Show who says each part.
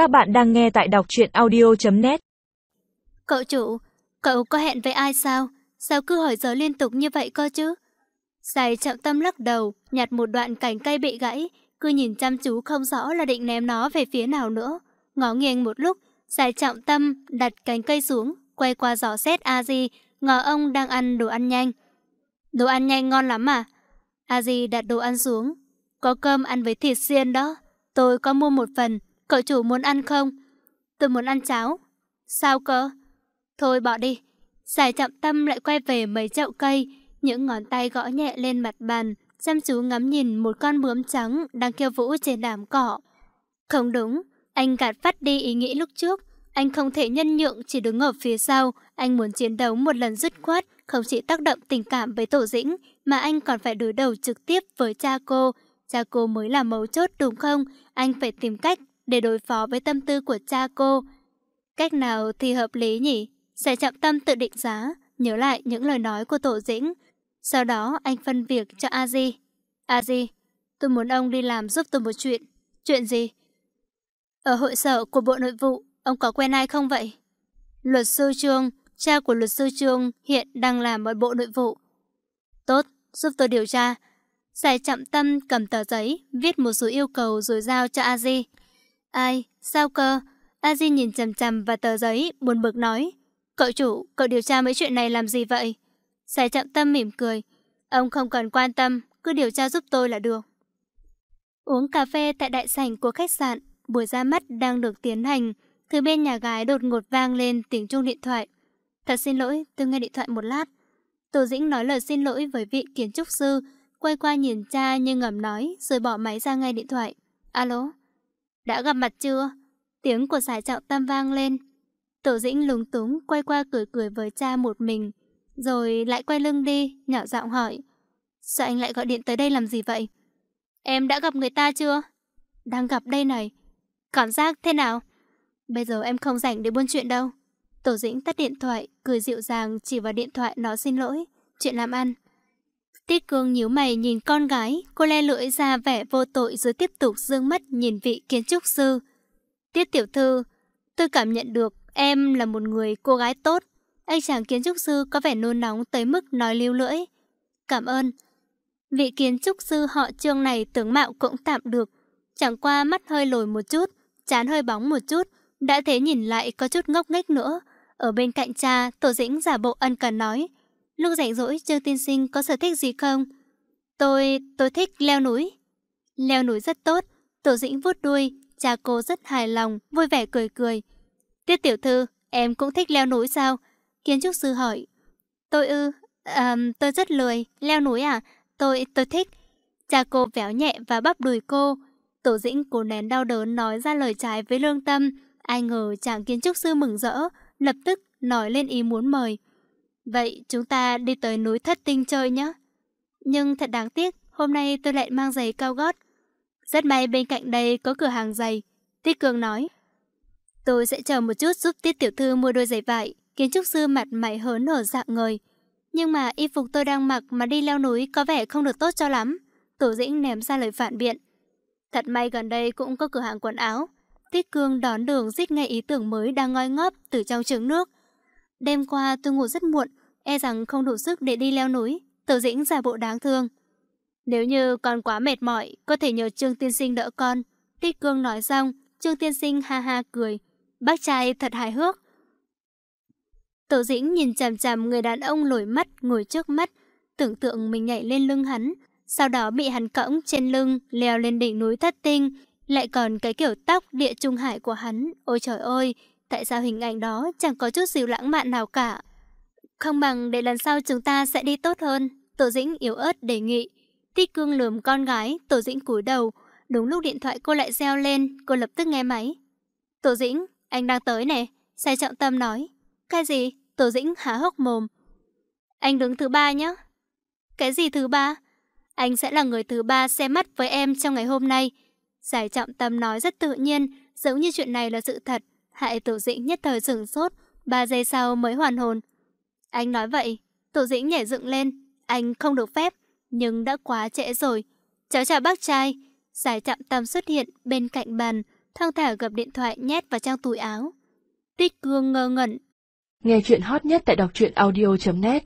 Speaker 1: Các bạn đang nghe tại đọc truyện audio.net
Speaker 2: Cậu chủ, cậu có hẹn với ai sao? Sao cứ hỏi giờ liên tục như vậy cơ chứ? Giải trọng tâm lắc đầu, nhặt một đoạn cành cây bị gãy, cứ nhìn chăm chú không rõ là định ném nó về phía nào nữa. Ngó nghiêng một lúc, giải trọng tâm đặt cành cây xuống, quay qua giỏ xét A-di, ngó ông đang ăn đồ ăn nhanh. Đồ ăn nhanh ngon lắm à? A-di đặt đồ ăn xuống. Có cơm ăn với thịt xiên đó. Tôi có mua một phần, cậu chủ muốn ăn không? Tôi muốn ăn cháo. Sao cơ? Thôi bỏ đi. Giải trọng tâm lại quay về mấy chậu cây, những ngón tay gõ nhẹ lên mặt bàn, chăm chú ngắm nhìn một con bướm trắng đang kêu vũ trên đám cỏ. Không đúng, anh gạt phát đi ý nghĩ lúc trước. Anh không thể nhân nhượng chỉ đứng ở phía sau, anh muốn chiến đấu một lần dứt khoát, không chỉ tác động tình cảm với Tổ Dĩnh, mà anh còn phải đối đầu trực tiếp với cha cô. Cha cô mới là mấu chốt đúng không? Anh phải tìm cách để đối phó với tâm tư của cha cô. Cách nào thì hợp lý nhỉ? Sẽ chậm tâm tự định giá, nhớ lại những lời nói của Tổ Dĩnh. Sau đó anh phân việc cho A Di. A Di, tôi muốn ông đi làm giúp tôi một chuyện. Chuyện gì? Ở hội sở của Bộ Nội vụ, ông có quen ai không vậy? Luật sư Trương, cha của luật sư Trương hiện đang làm ở Bộ Nội vụ. Tốt, giúp tôi điều tra. Giải chậm tâm cầm tờ giấy, viết một số yêu cầu rồi giao cho A Di. Ai? Sao cơ? A Di nhìn chằm chằm vào tờ giấy, buồn bực nói. Cậu chủ, cậu điều tra mấy chuyện này làm gì vậy? Giải chậm tâm mỉm cười. Ông không cần quan tâm, cứ điều tra giúp tôi là được. Uống cà phê tại đại sảnh của khách sạn, buổi ra mắt đang được tiến hành. Từ bên nhà gái đột ngột vang lên tiếng chuông điện thoại. Thật xin lỗi, tôi nghe điện thoại một lát. Tô Dĩnh nói lời xin lỗi với vị kiến trúc sư, quay qua nhìn cha như ngầm nói, rồi bỏ máy ra ngay điện thoại. Alo? Đã gặp mặt chưa? Tiếng của giải trọng tam vang lên. Tổ dĩnh lúng túng quay qua cười cười với cha một mình, rồi lại quay lưng đi, nhỏ giọng hỏi. Sao anh lại gọi điện tới đây làm gì vậy? Em đã gặp người ta chưa? Đang gặp đây này. Cảm giác thế nào? Bây giờ em không rảnh để buôn chuyện đâu. Tổ dĩnh tắt điện thoại, cười dịu dàng chỉ vào điện thoại nói xin lỗi. Chuyện làm ăn. Tiết cương nhíu mày nhìn con gái, cô le lưỡi ra vẻ vô tội rồi tiếp tục dương mắt nhìn vị kiến trúc sư. Tiết tiểu thư, tôi cảm nhận được em là một người cô gái tốt. Anh chàng kiến trúc sư có vẻ nôn nóng tới mức nói lưu lưỡi. Cảm ơn. Vị kiến trúc sư họ trương này tướng mạo cũng tạm được. Chẳng qua mắt hơi lồi một chút, chán hơi bóng một chút, đã thế nhìn lại có chút ngốc nghếch nữa. Ở bên cạnh cha, tổ dĩnh giả bộ ân cần nói. Lúc rảnh rỗi, Trương Tiên Sinh có sở thích gì không? Tôi, tôi thích leo núi. Leo núi rất tốt. Tổ dĩnh vuốt đuôi, cha cô rất hài lòng, vui vẻ cười cười. Tiết tiểu thư, em cũng thích leo núi sao? Kiến trúc sư hỏi. Tôi ư, à, tôi rất lười. Leo núi à? Tôi, tôi thích. Cha cô véo nhẹ và bắp đùi cô. Tổ dĩnh cố nén đau đớn nói ra lời trái với lương tâm. Ai ngờ chàng kiến trúc sư mừng rỡ, lập tức nói lên ý muốn mời. Vậy chúng ta đi tới núi thất tinh chơi nhé. Nhưng thật đáng tiếc, hôm nay tôi lại mang giày cao gót. Rất may bên cạnh đây có cửa hàng giày. Tiết Cường nói. Tôi sẽ chờ một chút giúp Tiết Tiểu Thư mua đôi giày vải. Kiến trúc sư mặt mày hớn hở dạng người Nhưng mà y phục tôi đang mặc mà đi leo núi có vẻ không được tốt cho lắm. Tổ dĩnh ném ra lời phản biện. Thật may gần đây cũng có cửa hàng quần áo. Tiết Cương đón đường giết ngay ý tưởng mới đang ngoi ngóp từ trong trứng nước. Đêm qua tôi ngủ rất muộn, e rằng không đủ sức để đi leo núi. Tổ dĩnh giả bộ đáng thương. Nếu như con quá mệt mỏi, có thể nhờ Trương Tiên Sinh đỡ con. Tích Cương nói xong, Trương Tiên Sinh ha ha cười. Bác trai thật hài hước. Tổ dĩnh nhìn chằm chằm người đàn ông lồi mắt ngồi trước mắt, tưởng tượng mình nhảy lên lưng hắn, sau đó bị hắn cõng trên lưng, leo lên đỉnh núi thất tinh, lại còn cái kiểu tóc địa trung hải của hắn. Ôi trời ơi, tại sao hình ảnh đó chẳng có chút gì lãng mạn nào cả? Không bằng để lần sau chúng ta sẽ đi tốt hơn. Tổ dĩnh yếu ớt đề nghị. Tích cương lườm con gái, tổ dĩnh cúi đầu. Đúng lúc điện thoại cô lại reo lên, cô lập tức nghe máy. Tổ dĩnh, anh đang tới nè. Sai trọng tâm nói. Cái gì? Tổ dĩnh há hốc mồm. Anh đứng thứ ba nhé. Cái gì thứ ba? Anh sẽ là người thứ ba xem mắt với em trong ngày hôm nay. Giải trọng tâm nói rất tự nhiên, giống như chuyện này là sự thật. Hại tổ dĩnh nhất thời sửng sốt, ba giây sau mới hoàn hồn. Anh nói vậy, tổ dĩnh nhảy dựng lên. Anh không được phép, nhưng đã quá trễ rồi. Cháu chào bác trai. Giải trạm tâm xuất hiện bên cạnh bàn. thong thả gập điện thoại nhét vào trong túi áo. Tích cương ngơ ngẩn.
Speaker 3: Nghe chuyện hot nhất tại đọc truyện audio.net